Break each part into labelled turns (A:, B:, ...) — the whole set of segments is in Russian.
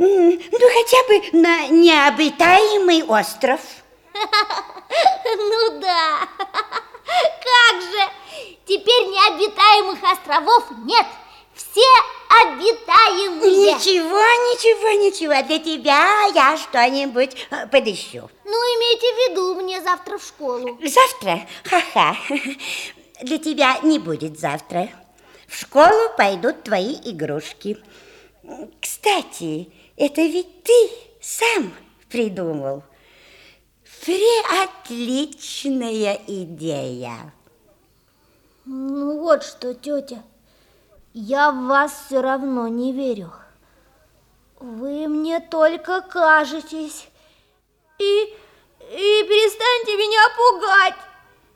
A: Ну, хотя бы на необитаемый остров.
B: Ну да, как же, теперь необитаемых островов нет, все обитаемые.
A: Ничего, ничего, ничего, для тебя я что-нибудь э, подыщу.
B: Ну, имейте в виду, мне завтра в школу.
A: Завтра? Ха-ха. Для тебя не будет завтра. В школу пойдут твои игрушки. Кстати, это ведь ты сам придумал. Преотличная идея.
B: Ну вот что, тетя, я в вас все равно не верю. Вы мне только кажетесь. И, и перестаньте меня пугать,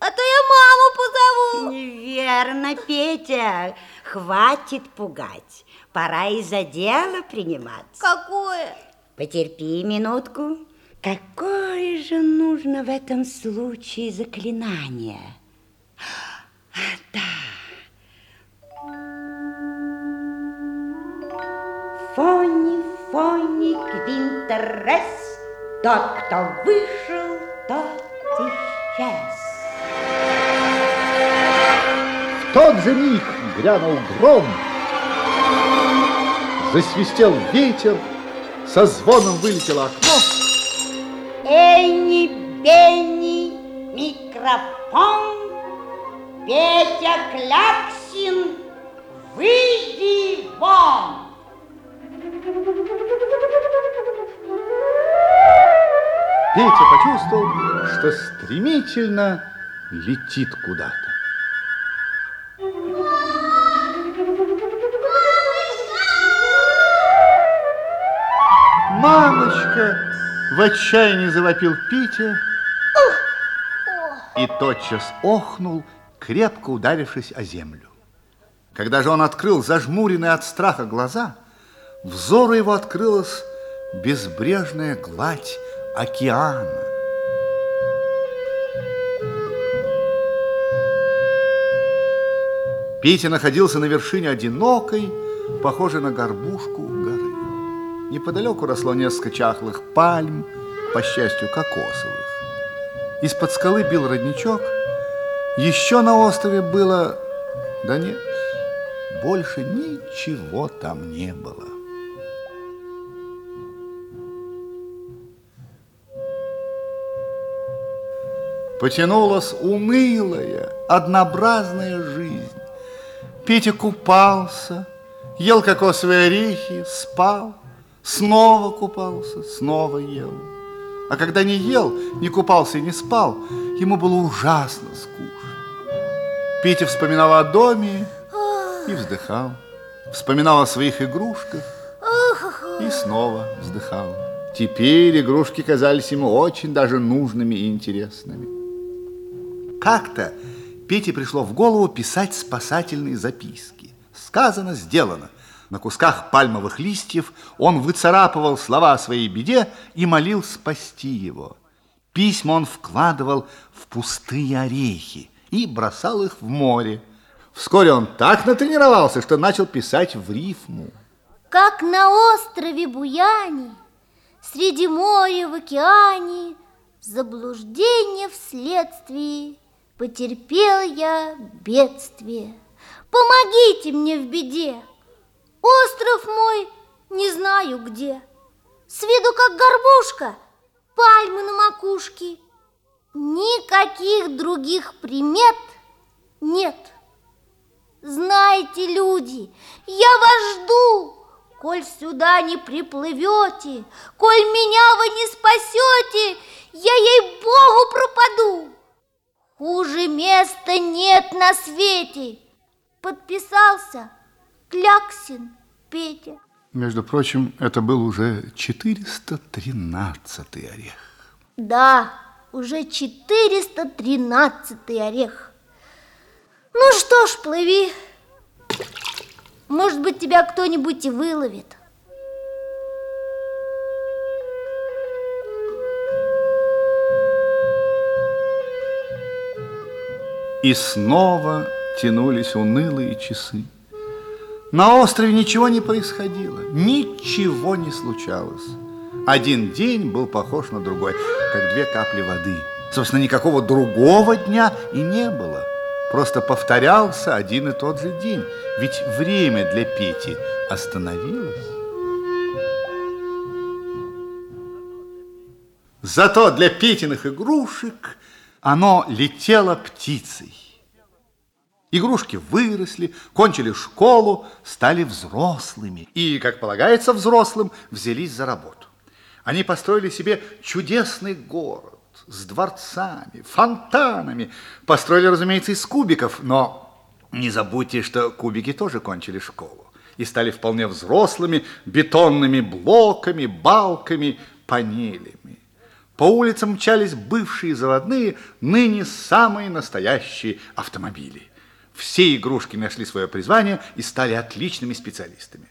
B: а то я маму позову.
A: Неверно, Петя. Хватит пугать. Пора и за дело приниматься.
B: Какое?
A: Потерпи минутку. Какое же нужно в этом случае заклинание? А, да. Фони, фони, квинтерес, Тот, кто вышел, тот исчез.
C: Тот же миг грянул гром, Засвистел ветер, со звоном вылетело окно,
A: Энни, Бенни, микрофон, Петя Кляксин, выйди вон!
C: Петя почувствовал, что стремительно летит куда-то. Мамочка! В отчаянии завопил Петя и тотчас охнул, крепко ударившись о землю. Когда же он открыл зажмуренные от страха глаза, взору его открылась безбрежная гладь океана. Петя находился на вершине одинокой, похожей на горбушку горы. Неподалеку росло несколько чахлых пальм, по счастью, кокосовых. Из-под скалы бил родничок. Еще на острове было... Да нет, больше ничего там не было. Потянулась унылая, однообразная жизнь. Петя купался, ел кокосовые орехи, спал, снова купался, снова ел. А когда не ел, не купался и не спал, ему было ужасно скучно. Петя вспоминал о доме и вздыхал. Вспоминал о своих игрушках и снова вздыхал. Теперь игрушки казались ему очень даже нужными и интересными. Как-то Пете пришло в голову писать спасательные записки. Сказано, сделано. На кусках пальмовых листьев он выцарапывал слова о своей беде и молил спасти его. Письма он вкладывал в пустые орехи и бросал их в море. Вскоре он так натренировался, что начал писать в рифму.
B: Как на острове Буяне, Среди моря в океане, Заблуждение вследствие Потерпел я бедствие. Помогите мне в беде, Остров мой не знаю где. С виду как горбушка, пальмы на макушке. Никаких других примет нет. Знаете, люди, я вас жду, Коль сюда не приплывете, Коль меня вы не спасете, Я ей-богу пропаду. Хуже места нет на свете. Подписался Кляксин Петя.
C: Между прочим, это был уже 413 орех.
B: Да, уже 413 орех. Ну что ж, плыви. Может быть, тебя кто-нибудь и выловит.
C: И снова тянулись унылые часы. На острове ничего не происходило, ничего не случалось. Один день был похож на другой, как две капли воды. Собственно, никакого другого дня и не было. Просто повторялся один и тот же день. Ведь время для Пети остановилось. Зато для Петиных игрушек оно летело птицей. Игрушки выросли, кончили школу, стали взрослыми. И, как полагается взрослым, взялись за работу. Они построили себе чудесный город с дворцами, фонтанами. Построили, разумеется, из кубиков, но не забудьте, что кубики тоже кончили школу и стали вполне взрослыми бетонными блоками, балками, панелями. По улицам мчались бывшие заводные, ныне самые настоящие автомобили. Все игрушки нашли свое призвание и стали отличными специалистами.